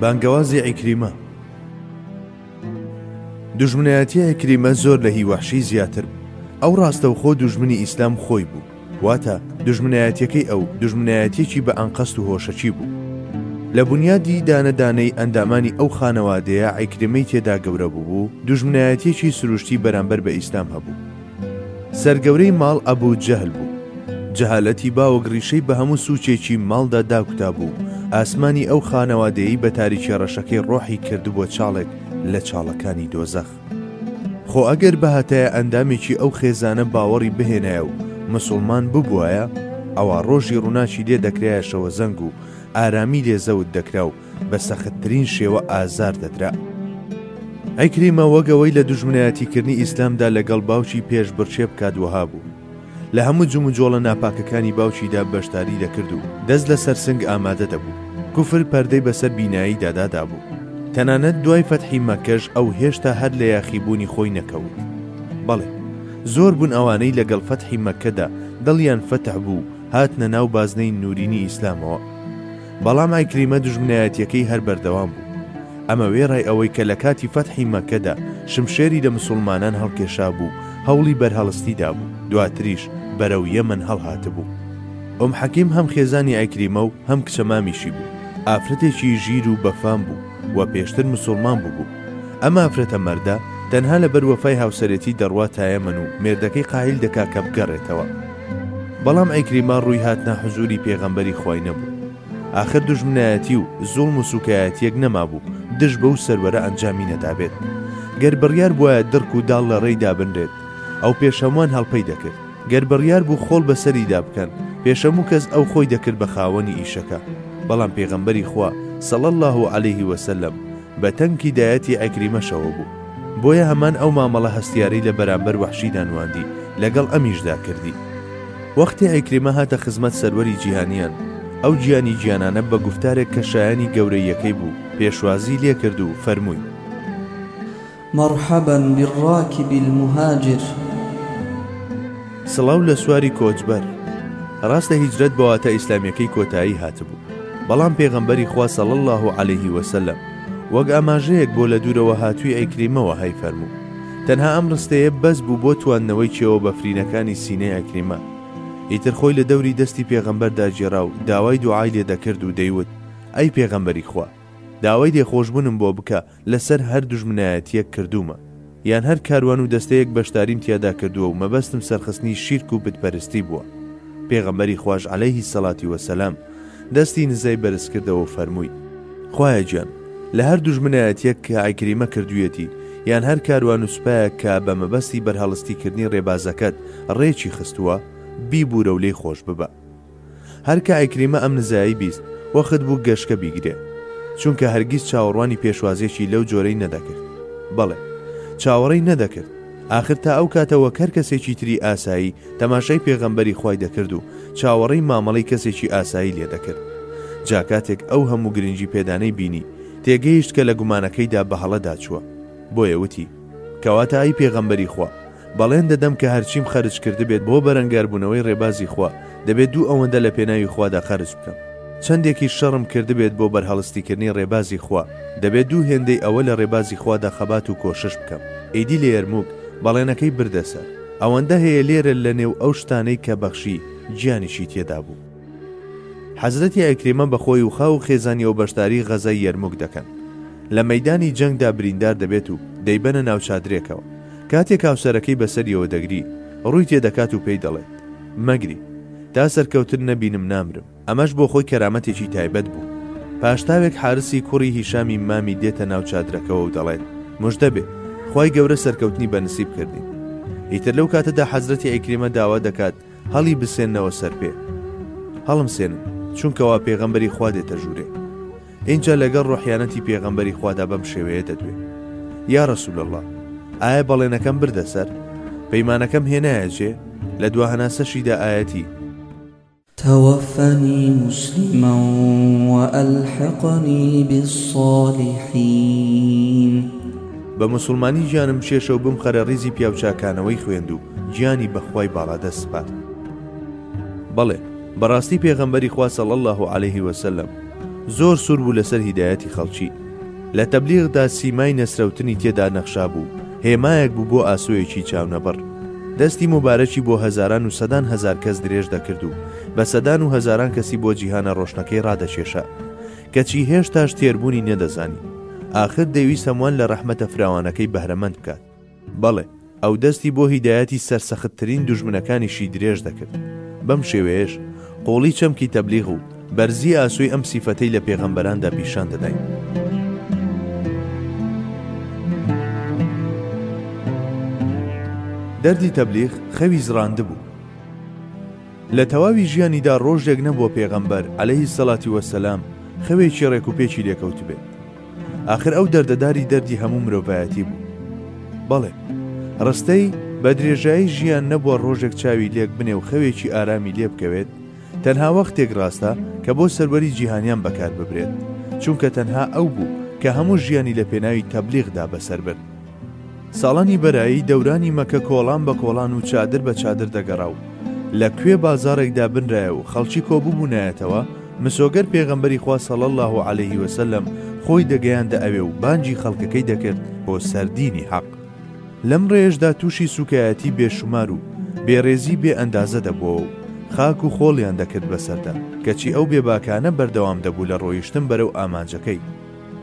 بانگەوازی عیکریمە دوژمنایەتی عیکریمە زۆر لە هی وەحشی زیاتر بوو ئەو ڕاستەوخۆ دوژمنی ئیسلام خۆی بوو واتە دوژمنایەتەکەی ئەو دوژمنایەتێکی بە ئەنقەست و هۆشەکی بوو لە بنیادی دانەدانەی ئەندامانی ئەو خانەوادەیە عیکرمەی تێدا گەورە بوو دوژمنایەتێکی سروشتی بەرامبەر بە ئیسلام هەبوو سەرگەورەی ماڵ ئەبوو جەهل بوو. جەهالەتی باوک ڕیشەی بە هەموو سووچێکی ماڵدا داکوتابوو و ئاسمانی ئەو خانەوادەیەی بە تاریکییە ڕەشەکەی ڕۆحی کردبووە چاڵێک لە چاڵەکانی دۆزەخ. خۆ ئەگەر بهاتایە ئەندامێکی ئەو خێزانە باوەڕی بهێنایە و مسوڵمان ببووایە، ئەوا ڕۆژی ڕووناکی لێ دەکرایە شەوەزەنگ و ئارامی لێ زەوت دەکرا و بە سەختترین شێوە ئازار دەدرا. ئەیکریمە وەگەوەی لە دوژمنایەتیکردنی ئیسلامدا لەگەڵ باوکی پێش بڕچێ بکات وەها بوو. لە هەموو جموجۆڵە ناپاکەکانی باوکیدا بەشداری دەکرد و دەست لە سەرسنگ ئامادە دەبوو. کوفر پەردەی بەسەر بینایی دادادابوو. تەنانەت دوای فەتحی مەکەش ئەو هێشتا هەر لە یاخیبوونی خۆی نەکەوت. بەڵێ، زۆر بوون ئەوانەی لەگەڵ فەتحی مەکەدا دڵیان فەتح بوو و هاتنە ناو بازنەی نوورینی ئیسلامەوە. بەڵام عیکریمە دوژمنایەتیەکەی هەر بەردەوام بوو، ئەمە وێڕای ئەوەی کە لە کاتی فەتحی مەکەدا شمشێری لە مسوڵمانان هەڵکێشابوو و هەوڵی بەرهەڵستی دابوو، دواتریش بەرەو یەمەن هەڵهاتبوو. ئوم حەکیم هەم خێزانی عیکریمە و هەم کچە مامیشی بوو، ئافرەتێکی ژیر و بەفام بوو و پێشتر مسوڵمان بووبوو. ئەم ئافرەتە مەردە تەنها لەبەر وەفای هاوسەرێتی دەڕوا تایەمەن و مێردەکەی قایل دەکا کە بگەڕێتەوە. بەڵام عیکریمە ڕووی هاتنە حزووری پێغەمبەری خوای نەبوو ئاخر دوژمنایەتی و زوڵم و سووکایەتیەک نەمابوو دژ بەو سەروەرە ئەنجامی نەدابێت گەر بڕیار بوایە دڕک و داڵ لە ڕێی دابنرێت ئەو پێش هەمووان هەڵپەی دەکرد گەر بڕیار بوو خۆڵ بەسەریدا بکەن پێش هەموو کەس ئەو خۆی دەکرد بە خاوەنی ئیشەکە بەڵام پێغەمبەری خوا صلی اللە علیه وسلم بە تەنکی دایەتی عیکریمەشەوە بوو، بۆیە هەمان ئەو مامەڵە هەستیارەی لە بەرامبەر وەحشیدا نواندی، لەگەڵ ئەمیشدا کردی. وەختی عیکریمە هاتە خزمەت سەروەری جیهانیان، ئەو گیانی گیانانە بە گوفتارێک کە شایانی گەورەییەکەی بوو، پێشوازیی لێ کرد و فەرمووی. مرحبا بالراکب المهاجر. سڵاو لە سواری کۆچبەر. ڕاستە هیجرەت بە واتا ئیسلامیەکەی کۆتایی هاتبوو، بەڵام پێغەمبەری خوا صلی اللە علیە وسلم وەک ئاماژەیەک بۆ لە دوورەوە هاتووی ئەیکریمە وەهای فەرموو، تەنها ئەم ڕستەیە بەس بوو بۆ تواندنەوەی چێوە بەفرینەکانی سینەی ئەکریمە، ئیتر خۆی لە دەوری دەستی پێغەمبەر داگێرا و داوای دوعای لێ دەکرد و دەیوت، ئەی پێغەمبەری خوا! داوای لێخۆشبونم بۆ بکە، لەسەر هەر دوژمنایەتیەک کردوومە یان هەر کاروان و دەستەیەک بەشداریم تیادا کردووە و مەبەستم سەرخستنی شیرک و بت پەرستی بووە پێغەمبەری خواش علیه الصلوة والسلام دەستی نزای بەرز کردەوە و فەرمووی خوایە گیان لە هەر دوژمنایەتیەک کە عیکریمە کردوویەتی یان هەر کاروان و سوپایەک کە بە مەبەستی بەرهەڵستی کردنی ڕێبازەکەت ڕێکی خستووە بیبوورە و لێی خۆش ببە. هەر کە عیکریمە ئەم نزایەی بیست، وەخت بوو گەشکە بیگرێ، چونکە هەرگیز چاوەڕوانی پێشوازییەکی لەو جۆرەی نەدەکرد. بەڵێ، چاوەڕێی نەدەکرد. ئاخر تا ئەو کاتە وەک هەر کەسێکی تری ئاسایی تەماشای پێغەمبەری خوای دەکرد و چاوەڕێی مامەڵەی کەسێکی ئاسایی لێ دەکرد. جا کاتێک ئەو هەموو گرنگی پێدانەی بینی، تێگەیشت کە لە گومانەکەیدا بە هەڵەدا چووە. بۆیە وتی، کەواتە ئەی پێغەمبەری خوا، بەڵێن دەدەم کە هەرچیم خەرج کردبێت بۆ بەرەنگاربوونەوەی ڕێبازی خوا، دەبێت دوو ئەوەندە لە پێناوی خوادا خەرج بکەم. چەندێکیش شەڕم کردبێت بۆ بەرهەڵستیکردنی ڕێبازی خوا، دەبێت دوو هێندەی ئەوە لە ڕێبازی خوادا خەبات و کۆشش بکەم. ئیدی لە یەرمووک، بەڵێنەکەی بردە سەر. ئەوەندە هەیە لێرە لەنێو ئەو شتانەی کە بەخشی، گیانیشی تێدا بوو. حەزرەتی عیکریمە بە خۆی و خاو و خێزانیەوە بەشداری غەزای یەرموک دەکەن لە مەیدانی جەنگدا بریندار دەبێت و دەیبەنە ناو چادرێکەوە کاتێک هاوسەرەکەی بەسەریەوە دەگری ڕووی تێدەکات و پێی دەڵێت مەگری تا سەرکەوتن نەبینم نامرم ئەمەش بۆ خۆی کەرامەتێکی تایبەت بوو پاشتاوێک حارسی کوڕی هیشامی مامی دێتە ناو چادرەکەەوە و دەڵێت مژدەبێ خی گەورە سەرکەوتنی بەنسیب کردین ئیتر لەو کاتەدا حەزرەتی ئەیکریمە داوا دەکات هەڵی بسێننەوە سەر پێ. هەڵمسێنن، چونکە وا پێغەمبەری خوا دێتە ژوورێ. ئینجا لەگەڵ ڕۆحیانەتی پێغەمبەری خوادا بەم شێوەیە دەدوێ، یا رسول اللە، ئایە بەڵێنەکەم بردە سەر؟ پەیمانەکەم هێنایە جێ؟ لە دوا هەناسەشیدا ئایەتی. توفنی مسلما وألحقنی بالصالحین. بە موسڵمانی گیانم بکێشە و بمخەرە ڕیزی پیاوچاکانەوەی خوێندوو. گیانی بە خوای باڵادەست سپارد. بەڵێ بەڕاستی پێغەمبەری خوا صلی اللە علیە وسلم زۆر سوور بوو لەسەر هیدایەتی خەڵکی، لە تەبلیغدا سیمای نەسرەوتنی تێدا نەخشابوو، هێمایەک بوو بۆ ئاسۆیەکی چاونەبڕ. دەستی موبارەکی بۆ هەزاران و سەدان هەزار کەس درێژ دەکرد و بە سەدان و هەزاران کەسی بۆ جیهانە ڕۆشنەکەی ڕادەکێشا. کەچی هێشتاش تێربوونی نەدەزانی. ئاخر دەیویست هەمووان لە ڕەحمەتە فراوانەکەی بەهرەمەند بکات. بەڵێ، ئەو دەستی بۆ هیدایەتی سەرسەختترین دوژمنەکانیشی درێژ دەکرد. بەم شێوەیەش قووڵی چەمکی تەبلیغ و بەرزی ئاسۆی ئەم سیفەتەی لە پێغەمبەراندا پیشان دەداین. دەردی تەبلیغ خەوی زڕاندبوو. لە تەواوی ژیانیدا ڕۆژێک نەبووە پێغەمبەر، عەلەیهی سەڵاتی وەسەلام، خەوێکی ڕێکوپێکی لێکەوتبێت. ئاخر ئەو دەردەداری دەردی هەموو مرۆڤایەتی بوو. بەڵێ، ڕستەی، بە درێژایی ژیان نەبووە ڕۆژێک چاوی لێک بنێ و خەوێکی ئارامی لێ بکەوێت، تەنها وەختێک ڕاستە کە بۆ سەروەری جیهانیان بەکار ببرێت، چونکە تەنها ئەو بوو کە هەموو ژیانی لە پێناوی تەبلیغدا بەسەر برد. ساڵانی بەرایی دەورانی مەکە کۆڵان بە کۆڵان و چادر بە چادر دەگەڕا و لە کوێ بازاڕێک دابنرایە و خەڵکی کۆببوونایەتەوە، مسۆگەر پێغەمبەری خوا صلی اللە علیه و سلم خۆی دەگەیاندە ئەوێ و بانگی خەڵکەکەی دەکرد بۆ سەر دینی حەق. لەم ڕێیەشدا تووشی سووکایەتی بێ شومار و بێڕێزی بێ ئەندازە دەبووەوە و خاک و خۆڵیان دەکرد بەسەردا، کەچی ئەو بێباکانە بەردەوام دەبوو لە ڕۆیشتن بەرەو ئامانجەکەی.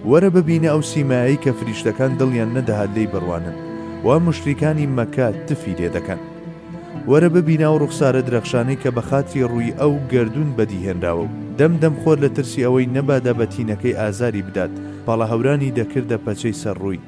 وەرە ببینە ئەو سیمایەی کە فریشتەکان دڵیان نەدەهات لێی بڕوانن و موشریکانی مەککە تفی لێ دەکەن. وەرە ببینە ئەو ڕوخسارە درەخشانەی کە بەخاتری ڕووی ئەو گەردوون بەدی هێنراوە و دەم دەم خۆر لە ترسی ئەوەی نەبادا بە تینەکەی ئازاری بدات پەڵە هەورانی دەکردە پەچەی سەر ڕووی.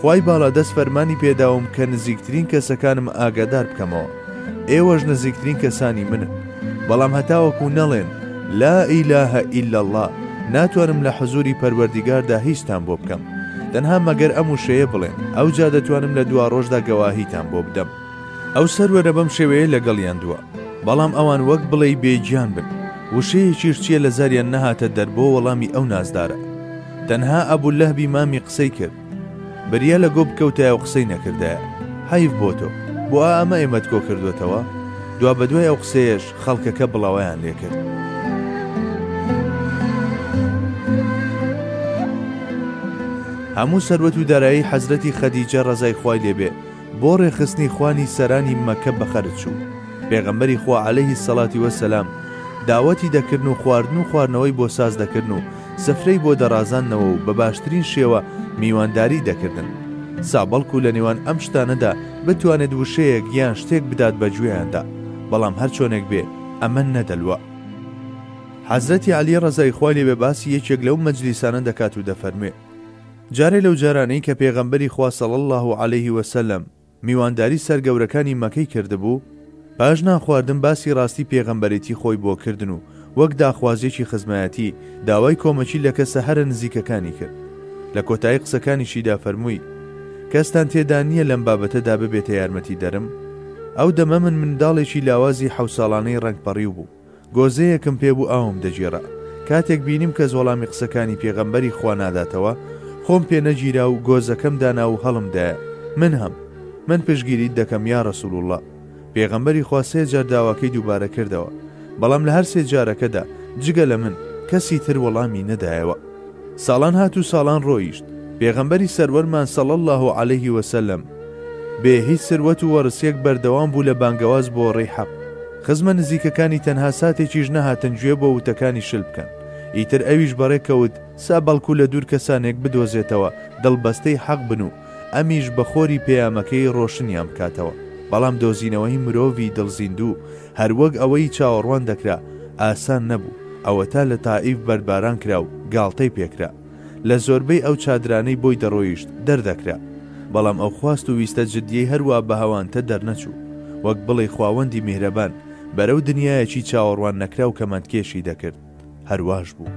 خوای باڵادەست فەرمانی پێداوم کە نزیکترین کەسەکانم ئاگادار بکەمەوە، ئێوەش نزیکترین کەسانی منن، بەڵام هەتاوەکو نەڵێن، لا الە الا اللە، ناتوانم لە حزوری پەروەردیگاردا هیچتان بۆ بکەم، تەنها مەگەر ئەم وشەیە بڵێن، ئەوجا دەتوانم لە دواڕۆژدا گەواهیتان بۆ بدەم. ئەو سەروەرە بەم شێوەیە لەگەڵیان دووا، بەڵام ئەوان وەک بڵێی بێ گیان بن، وشەیەکیش چییە لە زاریان نەهاتە دەر بۆ وەڵامی ئەو نازدارە. تەنها ئەبو لەهبی مامی قسەی کرد بریا لەگۆ بکەوتایە و قسەی نەکردایە حەیف بۆ تۆ بۆ ئامە ئێمەت کۆ کردوەتەوە دوا بەدوای ئەو قسەیەش خەڵکەکە بڵاوەیان لێ کرد. هەموو سەروەت و دارایی حەزرەتی خەدیجە ڕەزای خوای لێبێ بۆ ڕێکخستنی خوانی سەرانی مەکە بەخەرج چوو، پێغەمبەری خوا علیە الصلوة و السلام داوەتی دەکردن و خواردن و خواردنەوەی بۆ ساز دەکردن و سفرەی بۆ دەڕازاندنەوە و بە باشترین شێوە میوانداریی دەکردن سا بەڵکو لە نێوان ئەم شتانەدا بتوانێت وشەیەک یان شتێک بدات بە گوێیاندا بەڵام هەر چۆنێک بێ ئەمە نەدەلوا. حەزرەتی عەلی ڕەزای خوای لێ بێ باسی یەکێک لەو مەجلیسانە دەکات و دەفەرموێ، جارێ لەو جارانەی کە پێغەمبەری خوا صلی اللە علیه و سلم میوانداری سەر گەورەکانی مەکەی کردبوو، پاش نان خواردن باسی ڕاستی پێغەمبەرێتی خۆی بۆ کردن و وەک داخوازیەکی خزمایەتی داوای کۆمەکی لە کەسە هەرە نزیکەکانی کرد، لە کۆتایی قسەکانیشیدا فەرمووی، کەستان تێدا نیە لەم بابەتەدا ببێتە یارمەتی دەرم؟ ئەو دەمە من منداڵێکی لاوازی حەوساڵانەی ڕەنگ پەڕیو بوو. گۆزەیەکم پێ بوو ئاوم دەگێرا کاتێک بینیم کەس وەڵامی قسەکانی پێغەمبەری خوا ناداتەوە خۆم پێ نەگیرا و گۆزەکەم دانا و هەڵم دایە من هەم من پشگیریت دەکەم یا رسول اللە پێغەمبەری خوا سێ جار داواکەی دووبارە کردەوە بەڵام لە هەر سێ جارەکەدا جگە لە من کەسی تر وەڵامی نەدایەوە ساڵان هات و ساڵان ڕۆیشت پێغەمبەری سەروەرمان صلی اللە علیه وسلم بێ هیچ سروەت و وەڕسیەک بەردەوام بوو لە بانگەواز بۆ ڕێی حەق خزمە نزیکەکانی تەنها ساتێکیش نەهاتن گوێ بۆ وتەکانی شل بکەن. ئیتر ئەویش بەڕێ کەوت سا بەڵکو لە دوور کەسانێک بدۆزێتەوە دڵ بەستەی حەق بن و ئەمیش بە خۆری پەیامەکەی ڕۆشنیان بکاتەوە. بەڵام دۆزینەوەی مرۆڤی دڵ زیندوو هەر وەک ئەوەی چاوەڕوان دەکرا ئاسان نەبوو. ئەوەتا لە تائیف بەردباران کرا و گاڵتەی پێکرا. لە زۆربەی ئەو چادرانەی بۆی دەڕۆیشت دەردەکرا، بەڵام ئەو خواست و ویستە جدیەی هەروا بە هەوانتە دەرنەچوو، وەک بڵێی خواوەندی میهرەبان بەرەو دنیایەکی چاوەڕوان نەکراو کەمەندکێشی دەکرد، هەرواش بوو.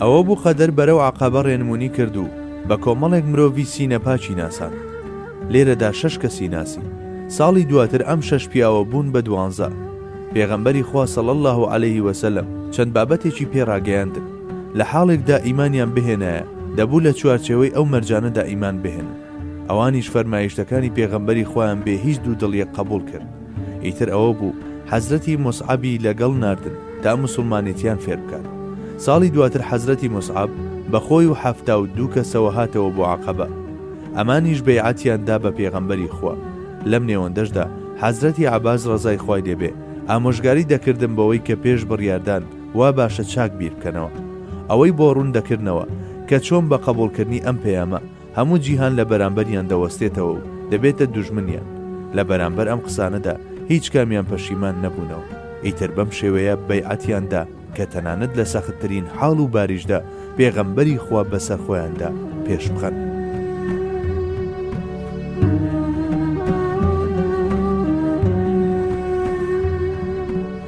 ئەوە بوو قەدەر بەرەو عەقەبە ڕێنمونی کرد و بە کۆمەڵێک مرۆڤی سینە پاکی ناساند. لێرەدا شەش کەسی ناسی. ساڵی دواتر ئەم شەش پیاوە بوون بە دوانزە. پێغەمبەری خوا صلی اللە علیه و سلم چەند بابەتێکی پێ ڕاگەیاندن. لە حاڵێکدا ئیمانیان بهێنایە دەبوو لە چوارچێوەی ئەو مەرجانەدا ئیمان بهێنن ئەوانیش فەرمایشتەکانی پێغەمبەری خۆیان بێ هیچ دوو دڵیەک قبول کرد ئیتر ئەوە بوو حەزرەتی مسعبی لەگەڵ ناردن تا مسلمانێتیان فێر بکات ساڵی دواتر حەزرەتی مسعب بە خۆی و حەفتا و دوو کەسەوە هاتەوە بۆ عقبە ئەمانیش بەیعەتیان دا بە پێغەمبەری خوا لەم نێوەندەشدا حەزرەتی عباس ڕزای خوای لێبێ ئامۆژگاری دەکردم بەوەی کە پێش بڕیاردان وا باشە چاک بیر بکەنەوە. ئەوەی بۆ ڕوون دەکردنەوە کە چۆن بە قەبووڵکردنی ئەم پەیامە هەموو جیهان لە بەرامبەریان دەوەستێتەوە و دەبێتە دوژمنیان. لە بەرامبەر ئەم قسانەدا هیچ کامیان پەشیمان نەبوونەوە. ئیتر بەم شێوەیە بەیعەتیان دا کە تەنانەت لە سەختترین حاڵ و باریشدا پێغەمبەری خوا بەسەر خۆیاندا پێش بخەن.